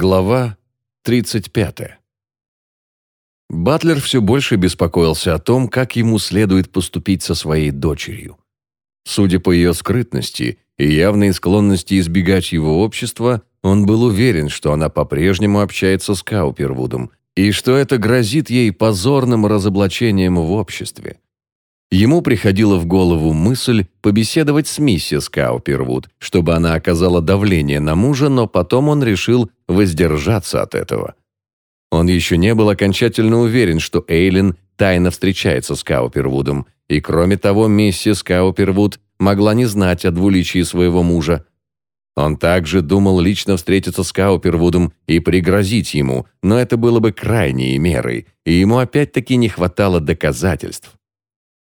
Глава 35. Батлер все больше беспокоился о том, как ему следует поступить со своей дочерью. Судя по ее скрытности и явной склонности избегать его общества, он был уверен, что она по-прежнему общается с Каупервудом и что это грозит ей позорным разоблачением в обществе. Ему приходила в голову мысль побеседовать с миссис Каупервуд, чтобы она оказала давление на мужа, но потом он решил воздержаться от этого. Он еще не был окончательно уверен, что Эйлин тайно встречается с Каупервудом, и кроме того, миссис Каупервуд могла не знать о двуличии своего мужа. Он также думал лично встретиться с Каупервудом и пригрозить ему, но это было бы крайней мерой, и ему опять-таки не хватало доказательств.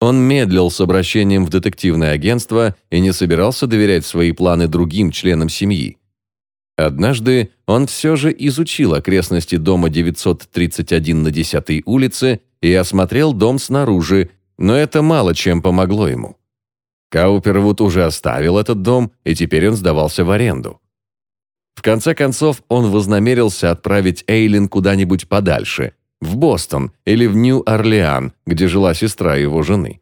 Он медлил с обращением в детективное агентство и не собирался доверять свои планы другим членам семьи. Однажды он все же изучил окрестности дома 931 на 10 улице и осмотрел дом снаружи, но это мало чем помогло ему. Каупервуд уже оставил этот дом, и теперь он сдавался в аренду. В конце концов, он вознамерился отправить Эйлин куда-нибудь подальше, в Бостон или в Нью-Орлеан, где жила сестра его жены.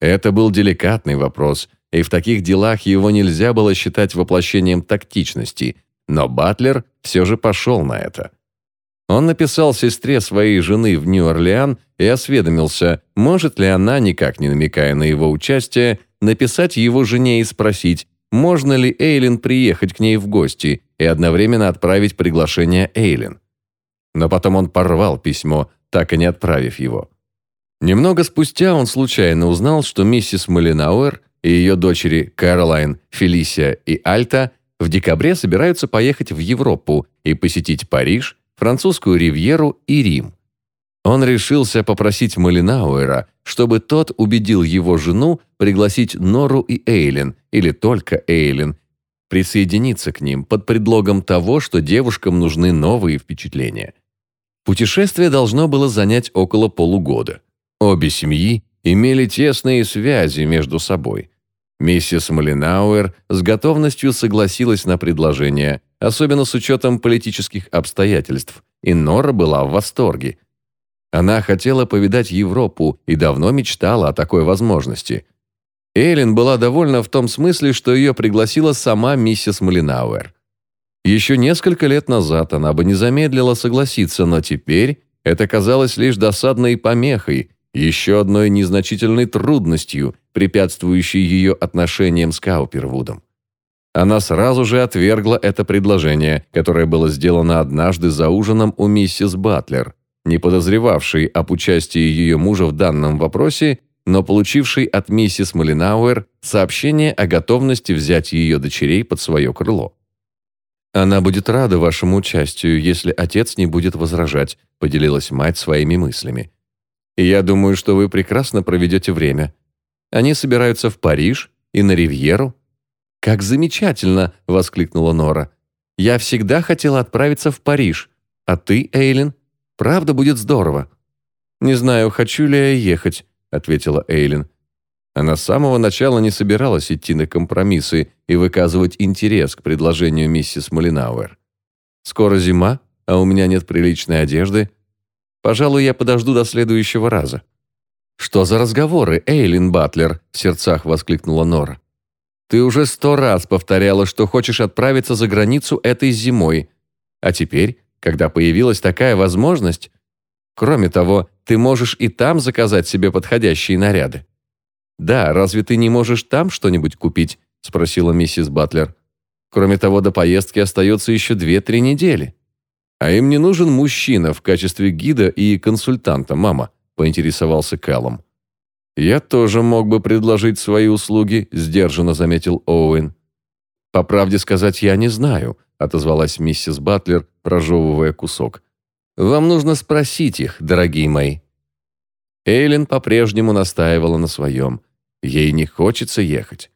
Это был деликатный вопрос, и в таких делах его нельзя было считать воплощением тактичности, но Батлер все же пошел на это. Он написал сестре своей жены в Нью-Орлеан и осведомился, может ли она, никак не намекая на его участие, написать его жене и спросить, можно ли Эйлин приехать к ней в гости и одновременно отправить приглашение Эйлин но потом он порвал письмо, так и не отправив его. Немного спустя он случайно узнал, что миссис Малинауэр и ее дочери Кэролайн, Фелисия и Альта в декабре собираются поехать в Европу и посетить Париж, французскую ривьеру и Рим. Он решился попросить Малинауэра, чтобы тот убедил его жену пригласить Нору и Эйлин, или только Эйлин, присоединиться к ним под предлогом того, что девушкам нужны новые впечатления. Путешествие должно было занять около полугода. Обе семьи имели тесные связи между собой. Миссис Малинауэр с готовностью согласилась на предложение, особенно с учетом политических обстоятельств, и Нора была в восторге. Она хотела повидать Европу и давно мечтала о такой возможности. Эллен была довольна в том смысле, что ее пригласила сама миссис Малинауэр. Еще несколько лет назад она бы не замедлила согласиться, но теперь это казалось лишь досадной помехой, еще одной незначительной трудностью, препятствующей ее отношениям с Каупервудом. Она сразу же отвергла это предложение, которое было сделано однажды за ужином у миссис Батлер, не подозревавшей об участии ее мужа в данном вопросе, но получившей от миссис Малинауэр сообщение о готовности взять ее дочерей под свое крыло. «Она будет рада вашему участию, если отец не будет возражать», поделилась мать своими мыслями. «И я думаю, что вы прекрасно проведете время. Они собираются в Париж и на Ривьеру». «Как замечательно!» — воскликнула Нора. «Я всегда хотела отправиться в Париж. А ты, Эйлин? Правда будет здорово». «Не знаю, хочу ли я ехать», — ответила Эйлин. Она с самого начала не собиралась идти на компромиссы и выказывать интерес к предложению миссис Малинауэр. «Скоро зима, а у меня нет приличной одежды. Пожалуй, я подожду до следующего раза». «Что за разговоры, Эйлин Батлер?» – в сердцах воскликнула Нора. «Ты уже сто раз повторяла, что хочешь отправиться за границу этой зимой. А теперь, когда появилась такая возможность... Кроме того, ты можешь и там заказать себе подходящие наряды». «Да, разве ты не можешь там что-нибудь купить?» – спросила миссис Батлер. «Кроме того, до поездки остается еще две-три недели». «А им не нужен мужчина в качестве гида и консультанта, мама», – поинтересовался Кэллом. «Я тоже мог бы предложить свои услуги», – сдержанно заметил Оуэн. «По правде сказать, я не знаю», – отозвалась миссис Батлер, прожевывая кусок. «Вам нужно спросить их, дорогие мои». Эйлин по-прежнему настаивала на своем. Ей не хочется ехать.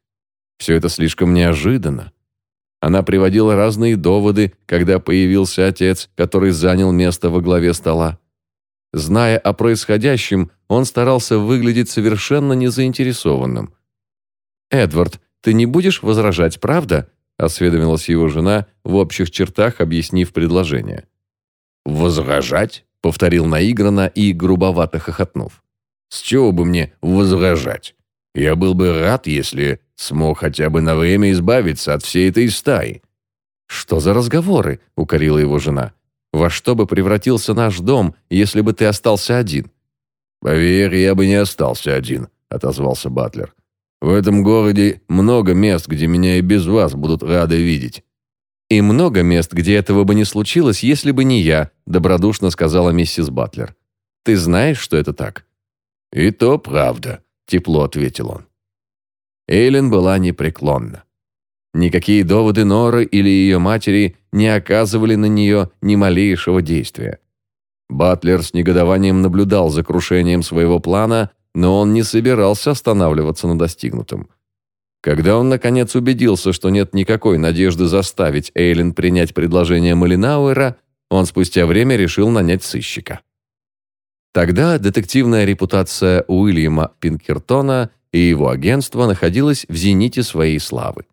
Все это слишком неожиданно. Она приводила разные доводы, когда появился отец, который занял место во главе стола. Зная о происходящем, он старался выглядеть совершенно незаинтересованным. «Эдвард, ты не будешь возражать, правда? – осведомилась его жена, в общих чертах объяснив предложение. «Возражать?» – повторил наигранно и грубовато хохотнув. «С чего бы мне возражать? Я был бы рад, если смог хотя бы на время избавиться от всей этой стаи». «Что за разговоры?» – укорила его жена. «Во что бы превратился наш дом, если бы ты остался один?» «Поверь, я бы не остался один», – отозвался Батлер. «В этом городе много мест, где меня и без вас будут рады видеть». «И много мест, где этого бы не случилось, если бы не я», – добродушно сказала миссис Батлер. «Ты знаешь, что это так?» «И то правда», – тепло ответил он. Эйлин была непреклонна. Никакие доводы Норы или ее матери не оказывали на нее ни малейшего действия. Батлер с негодованием наблюдал за крушением своего плана, но он не собирался останавливаться на достигнутом. Когда он, наконец, убедился, что нет никакой надежды заставить Эйлин принять предложение Малинауэра, он спустя время решил нанять сыщика. Тогда детективная репутация Уильяма Пинкертона и его агентства находилась в зените своей славы.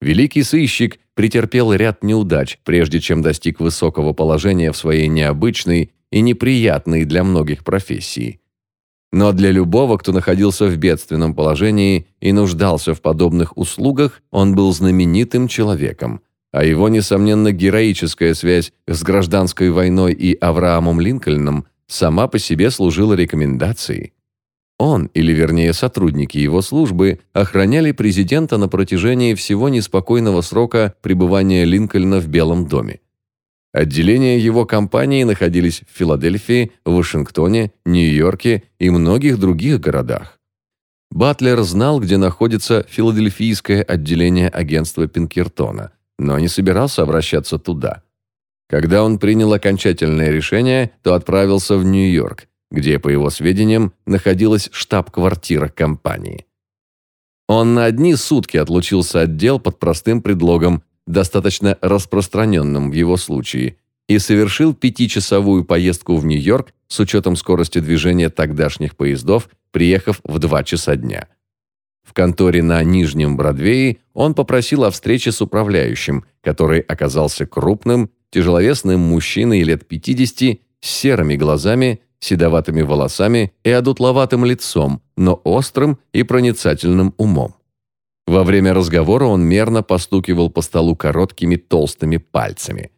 Великий сыщик претерпел ряд неудач, прежде чем достиг высокого положения в своей необычной и неприятной для многих профессии. Но для любого, кто находился в бедственном положении и нуждался в подобных услугах, он был знаменитым человеком, а его, несомненно, героическая связь с гражданской войной и Авраамом Линкольном сама по себе служила рекомендацией. Он, или вернее сотрудники его службы, охраняли президента на протяжении всего неспокойного срока пребывания Линкольна в Белом доме. Отделения его компании находились в Филадельфии, Вашингтоне, Нью-Йорке и многих других городах. Батлер знал, где находится филадельфийское отделение агентства Пинкертона, но не собирался обращаться туда. Когда он принял окончательное решение, то отправился в Нью-Йорк, где, по его сведениям, находилась штаб-квартира компании. Он на одни сутки отлучился от дел под простым предлогом, достаточно распространенным в его случае, и совершил пятичасовую поездку в Нью-Йорк с учетом скорости движения тогдашних поездов, приехав в два часа дня. В конторе на Нижнем Бродвее он попросил о встрече с управляющим, который оказался крупным, тяжеловесным мужчиной лет 50 с серыми глазами, седоватыми волосами и одутловатым лицом, но острым и проницательным умом. Во время разговора он мерно постукивал по столу короткими толстыми пальцами.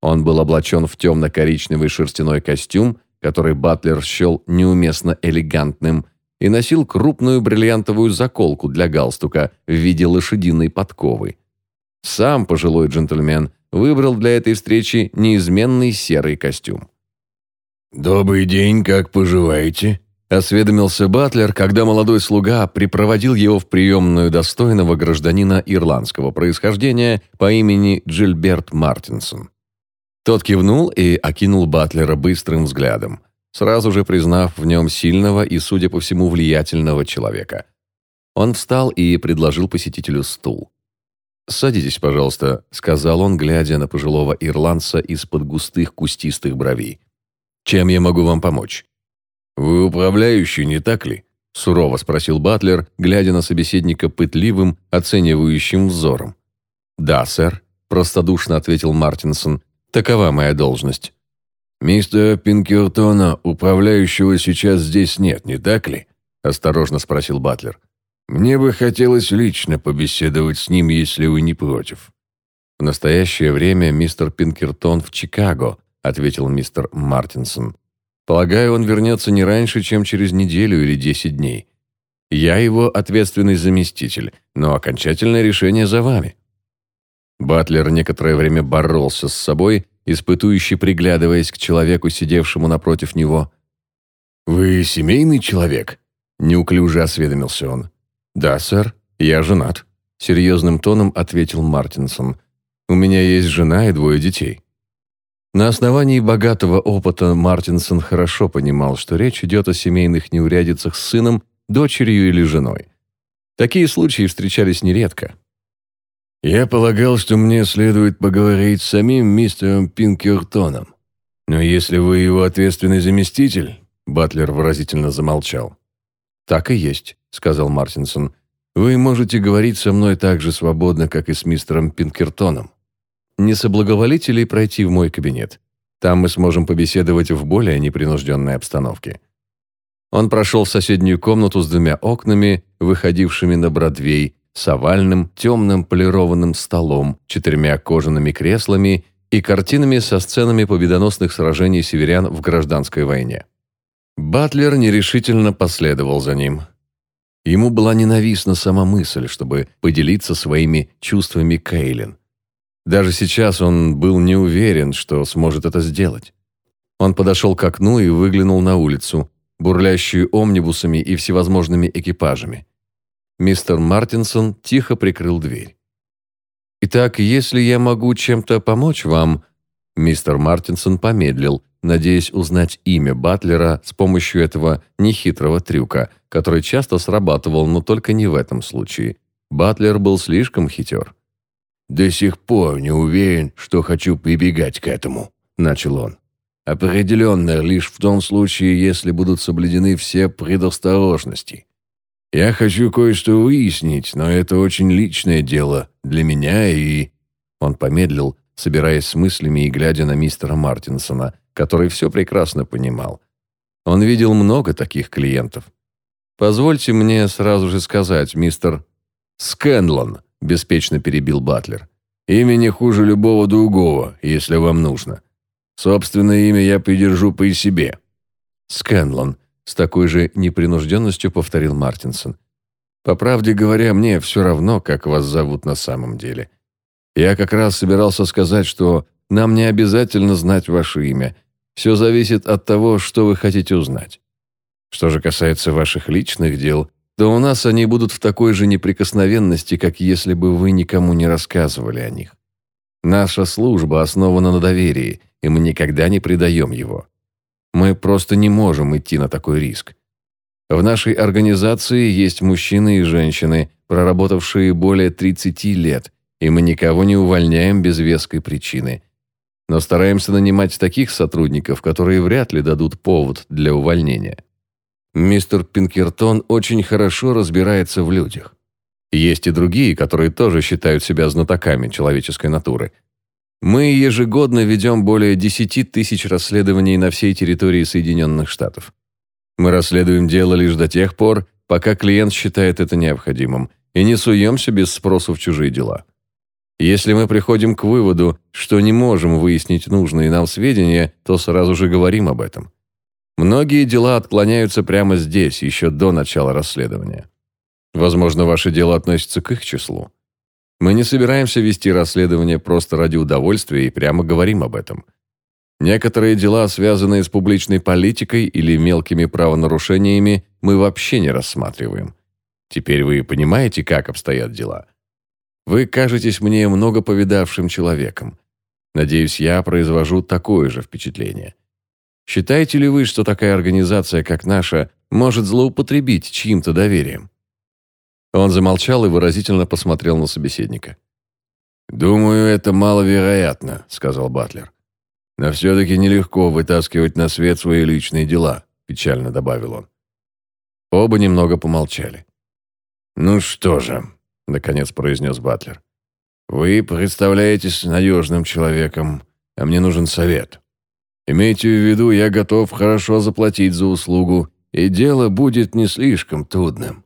Он был облачен в темно-коричневый шерстяной костюм, который Батлер счел неуместно элегантным, и носил крупную бриллиантовую заколку для галстука в виде лошадиной подковы. Сам пожилой джентльмен выбрал для этой встречи неизменный серый костюм. «Добрый день, как поживаете?» Осведомился Батлер, когда молодой слуга припроводил его в приемную достойного гражданина ирландского происхождения по имени Джильберт Мартинсон. Тот кивнул и окинул Батлера быстрым взглядом, сразу же признав в нем сильного и, судя по всему, влиятельного человека. Он встал и предложил посетителю стул. «Садитесь, пожалуйста», — сказал он, глядя на пожилого ирландца из-под густых кустистых бровей. «Чем я могу вам помочь?» «Вы управляющий, не так ли?» – сурово спросил Батлер, глядя на собеседника пытливым, оценивающим взором. «Да, сэр», – простодушно ответил Мартинсон. «Такова моя должность». «Мистера Пинкертона, управляющего, сейчас здесь нет, не так ли?» – осторожно спросил Батлер. «Мне бы хотелось лично побеседовать с ним, если вы не против». «В настоящее время мистер Пинкертон в Чикаго», – ответил мистер Мартинсон. Полагаю, он вернется не раньше, чем через неделю или десять дней. Я его ответственный заместитель, но окончательное решение за вами». Батлер некоторое время боролся с собой, испытующе приглядываясь к человеку, сидевшему напротив него. «Вы семейный человек?» – неуклюже осведомился он. «Да, сэр, я женат», – серьезным тоном ответил Мартинсон. «У меня есть жена и двое детей». На основании богатого опыта Мартинсон хорошо понимал, что речь идет о семейных неурядицах с сыном, дочерью или женой. Такие случаи встречались нередко. «Я полагал, что мне следует поговорить с самим мистером Пинкертоном. Но если вы его ответственный заместитель...» Батлер выразительно замолчал. «Так и есть», — сказал Мартинсон. Вы можете говорить со мной так же свободно, как и с мистером Пинкертоном. Не соблаговолите ли пройти в мой кабинет? Там мы сможем побеседовать в более непринужденной обстановке». Он прошел в соседнюю комнату с двумя окнами, выходившими на Бродвей, с овальным, темным полированным столом, четырьмя кожаными креслами и картинами со сценами победоносных сражений северян в гражданской войне. Батлер нерешительно последовал за ним. Ему была ненавистна сама мысль, чтобы поделиться своими чувствами Кейлин. Даже сейчас он был не уверен, что сможет это сделать. Он подошел к окну и выглянул на улицу, бурлящую омнибусами и всевозможными экипажами. Мистер Мартинсон тихо прикрыл дверь. «Итак, если я могу чем-то помочь вам...» Мистер Мартинсон помедлил, надеясь узнать имя Батлера с помощью этого нехитрого трюка, который часто срабатывал, но только не в этом случае. Батлер был слишком хитер. «До сих пор не уверен, что хочу прибегать к этому», — начал он. «Определенно лишь в том случае, если будут соблюдены все предосторожности. Я хочу кое-что выяснить, но это очень личное дело для меня и...» Он помедлил, собираясь с мыслями и глядя на мистера Мартинсона, который все прекрасно понимал. Он видел много таких клиентов. «Позвольте мне сразу же сказать, мистер Скэнлон», – беспечно перебил Батлер. «Имя не хуже любого другого, если вам нужно. Собственное имя я придержу при себе». «Скэнлон», – с такой же непринужденностью повторил Мартинсон. «По правде говоря, мне все равно, как вас зовут на самом деле. Я как раз собирался сказать, что нам не обязательно знать ваше имя. Все зависит от того, что вы хотите узнать. Что же касается ваших личных дел, то у нас они будут в такой же неприкосновенности, как если бы вы никому не рассказывали о них. Наша служба основана на доверии, и мы никогда не предаем его. Мы просто не можем идти на такой риск. В нашей организации есть мужчины и женщины, проработавшие более 30 лет, и мы никого не увольняем без веской причины – но стараемся нанимать таких сотрудников, которые вряд ли дадут повод для увольнения. Мистер Пинкертон очень хорошо разбирается в людях. Есть и другие, которые тоже считают себя знатоками человеческой натуры. Мы ежегодно ведем более 10 тысяч расследований на всей территории Соединенных Штатов. Мы расследуем дело лишь до тех пор, пока клиент считает это необходимым, и не суемся без спросу в чужие дела. Если мы приходим к выводу, что не можем выяснить нужные нам сведения, то сразу же говорим об этом. Многие дела отклоняются прямо здесь, еще до начала расследования. Возможно, ваше дело относится к их числу. Мы не собираемся вести расследование просто ради удовольствия и прямо говорим об этом. Некоторые дела, связанные с публичной политикой или мелкими правонарушениями, мы вообще не рассматриваем. Теперь вы понимаете, как обстоят дела. Вы кажетесь мне много повидавшим человеком. Надеюсь, я произвожу такое же впечатление. Считаете ли вы, что такая организация, как наша, может злоупотребить чьим-то доверием?» Он замолчал и выразительно посмотрел на собеседника. «Думаю, это маловероятно», — сказал Батлер. «Но все-таки нелегко вытаскивать на свет свои личные дела», — печально добавил он. Оба немного помолчали. «Ну что же», наконец произнес Батлер. «Вы представляетесь надежным человеком, а мне нужен совет. Имейте в виду, я готов хорошо заплатить за услугу, и дело будет не слишком трудным.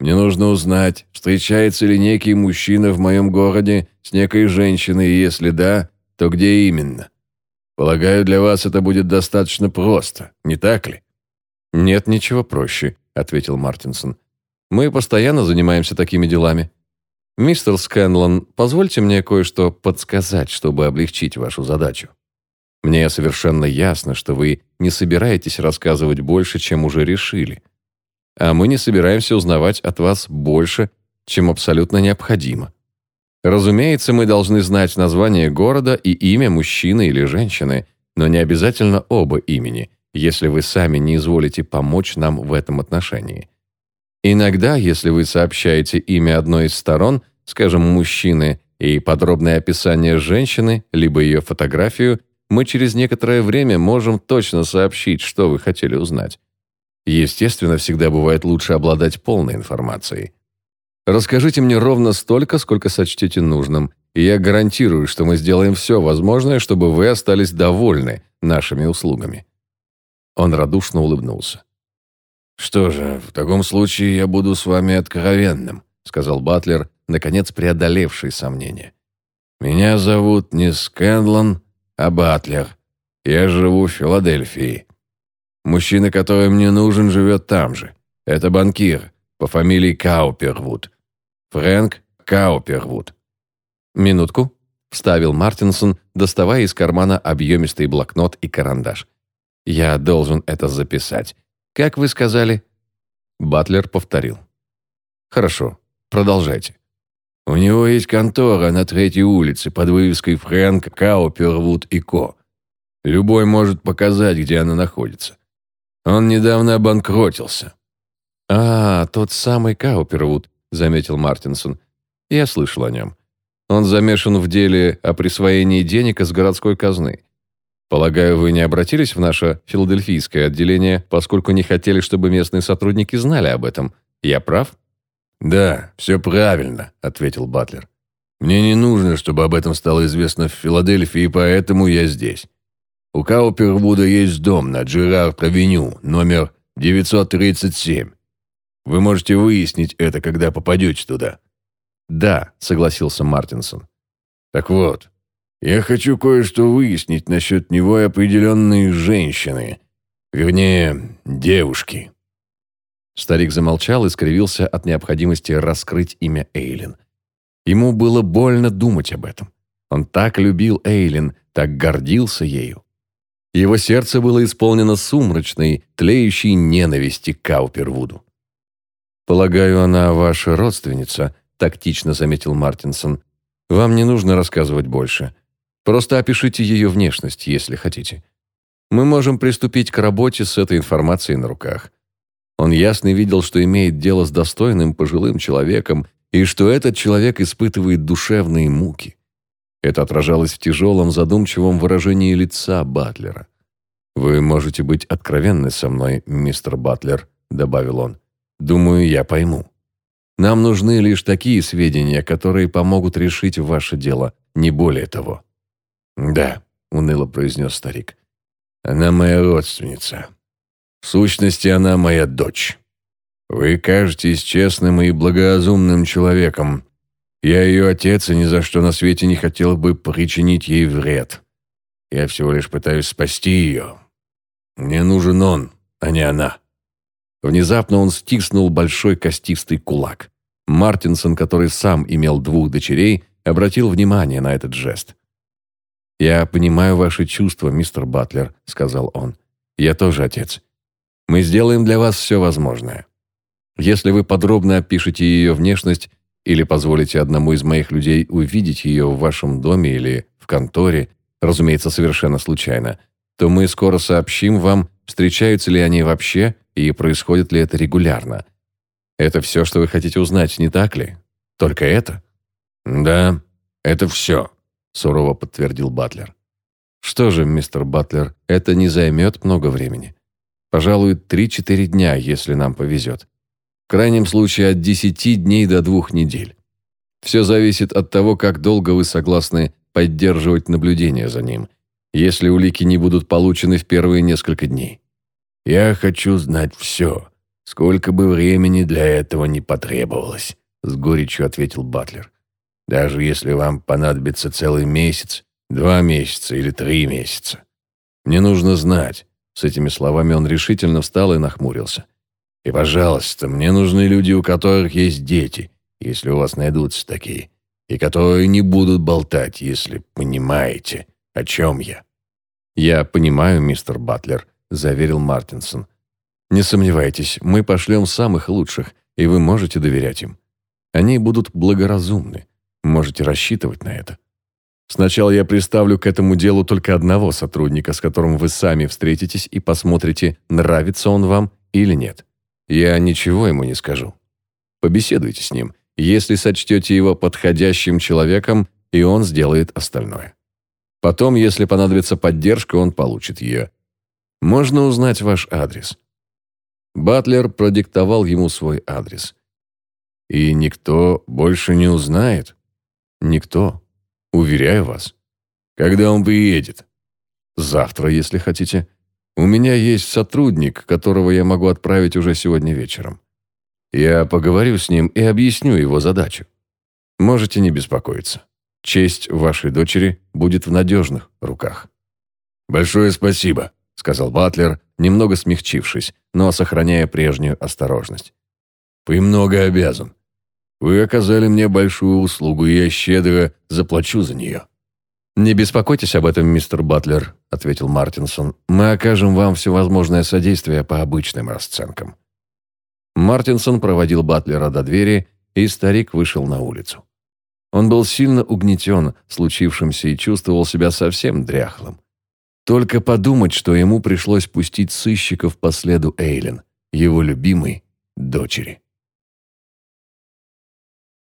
Мне нужно узнать, встречается ли некий мужчина в моем городе с некой женщиной, и если да, то где именно. Полагаю, для вас это будет достаточно просто, не так ли?» «Нет ничего проще», — ответил Мартинсон. Мы постоянно занимаемся такими делами. Мистер Скэнлон, позвольте мне кое-что подсказать, чтобы облегчить вашу задачу. Мне совершенно ясно, что вы не собираетесь рассказывать больше, чем уже решили. А мы не собираемся узнавать от вас больше, чем абсолютно необходимо. Разумеется, мы должны знать название города и имя мужчины или женщины, но не обязательно оба имени, если вы сами не изволите помочь нам в этом отношении. Иногда, если вы сообщаете имя одной из сторон, скажем, мужчины, и подробное описание женщины, либо ее фотографию, мы через некоторое время можем точно сообщить, что вы хотели узнать. Естественно, всегда бывает лучше обладать полной информацией. Расскажите мне ровно столько, сколько сочтете нужным, и я гарантирую, что мы сделаем все возможное, чтобы вы остались довольны нашими услугами». Он радушно улыбнулся. «Что же, в таком случае я буду с вами откровенным», сказал Батлер, наконец преодолевший сомнения. «Меня зовут не Скэнлон, а Батлер. Я живу в Филадельфии. Мужчина, который мне нужен, живет там же. Это банкир по фамилии Каупервуд. Фрэнк Каупервуд. «Минутку», — вставил Мартинсон, доставая из кармана объемистый блокнот и карандаш. «Я должен это записать. Как вы сказали?» Батлер повторил. «Хорошо, продолжайте». «У него есть контора на третьей улице под вывеской «Фрэнк Каупервуд и Ко». Любой может показать, где она находится. Он недавно обанкротился». «А, тот самый Каупервуд», — заметил Мартинсон. «Я слышал о нем. Он замешан в деле о присвоении денег из городской казны. Полагаю, вы не обратились в наше филадельфийское отделение, поскольку не хотели, чтобы местные сотрудники знали об этом. Я прав?» «Да, все правильно», — ответил Батлер. «Мне не нужно, чтобы об этом стало известно в Филадельфии, поэтому я здесь. У Каупервуда есть дом на Джерард-авеню, номер 937. Вы можете выяснить это, когда попадете туда». «Да», — согласился Мартинсон. «Так вот, я хочу кое-что выяснить насчет него и определенной женщины. Вернее, девушки». Старик замолчал и скривился от необходимости раскрыть имя Эйлин. Ему было больно думать об этом. Он так любил Эйлин, так гордился ею. Его сердце было исполнено сумрачной, тлеющей ненависти к Каупервуду. «Полагаю, она ваша родственница», — тактично заметил Мартинсон. «Вам не нужно рассказывать больше. Просто опишите ее внешность, если хотите. Мы можем приступить к работе с этой информацией на руках». Он ясно видел, что имеет дело с достойным пожилым человеком и что этот человек испытывает душевные муки. Это отражалось в тяжелом задумчивом выражении лица Батлера. «Вы можете быть откровенны со мной, мистер Батлер», — добавил он. Думаю, я пойму. Нам нужны лишь такие сведения, которые помогут решить ваше дело, не более того». «Да», — уныло произнес старик. «Она моя родственница. В сущности, она моя дочь. Вы кажетесь честным и благоразумным человеком. Я ее отец и ни за что на свете не хотел бы причинить ей вред. Я всего лишь пытаюсь спасти ее. Мне нужен он, а не она». Внезапно он стиснул большой костистый кулак. Мартинсон, который сам имел двух дочерей, обратил внимание на этот жест. «Я понимаю ваши чувства, мистер Батлер», — сказал он. «Я тоже отец. Мы сделаем для вас все возможное. Если вы подробно опишете ее внешность или позволите одному из моих людей увидеть ее в вашем доме или в конторе, разумеется, совершенно случайно, то мы скоро сообщим вам, встречаются ли они вообще и происходит ли это регулярно. Это все, что вы хотите узнать, не так ли? Только это? Да, это все, сурово подтвердил Батлер. Что же, мистер Батлер, это не займет много времени. Пожалуй, три-четыре дня, если нам повезет. В крайнем случае от десяти дней до двух недель. Все зависит от того, как долго вы согласны поддерживать наблюдение за ним, если улики не будут получены в первые несколько дней. «Я хочу знать все, сколько бы времени для этого не потребовалось», с горечью ответил Батлер. «Даже если вам понадобится целый месяц, два месяца или три месяца. Мне нужно знать». С этими словами он решительно встал и нахмурился. «И, пожалуйста, мне нужны люди, у которых есть дети, если у вас найдутся такие, и которые не будут болтать, если понимаете, о чем я». «Я понимаю, мистер Батлер», – заверил Мартинсон. «Не сомневайтесь, мы пошлем самых лучших, и вы можете доверять им. Они будут благоразумны. Можете рассчитывать на это. Сначала я приставлю к этому делу только одного сотрудника, с которым вы сами встретитесь и посмотрите, нравится он вам или нет. Я ничего ему не скажу. Побеседуйте с ним. Если сочтете его подходящим человеком, и он сделает остальное. Потом, если понадобится поддержка, он получит ее. Можно узнать ваш адрес?» Батлер продиктовал ему свой адрес. И никто больше не узнает. Никто. Уверяю вас. Когда он приедет? Завтра, если хотите. У меня есть сотрудник, которого я могу отправить уже сегодня вечером. Я поговорю с ним и объясню его задачу. Можете не беспокоиться. Честь вашей дочери будет в надежных руках». «Большое спасибо», — сказал Батлер, немного смягчившись, но сохраняя прежнюю осторожность. «Премного обязан. Вы оказали мне большую услугу, и я щедро заплачу за нее». «Не беспокойтесь об этом, мистер Батлер», — ответил Мартинсон. «Мы окажем вам всевозможное содействие по обычным расценкам». Мартинсон проводил Батлера до двери, и старик вышел на улицу. Он был сильно угнетен случившимся и чувствовал себя совсем дряхлым. Только подумать, что ему пришлось пустить сыщиков по следу Эйлен, его любимой дочери.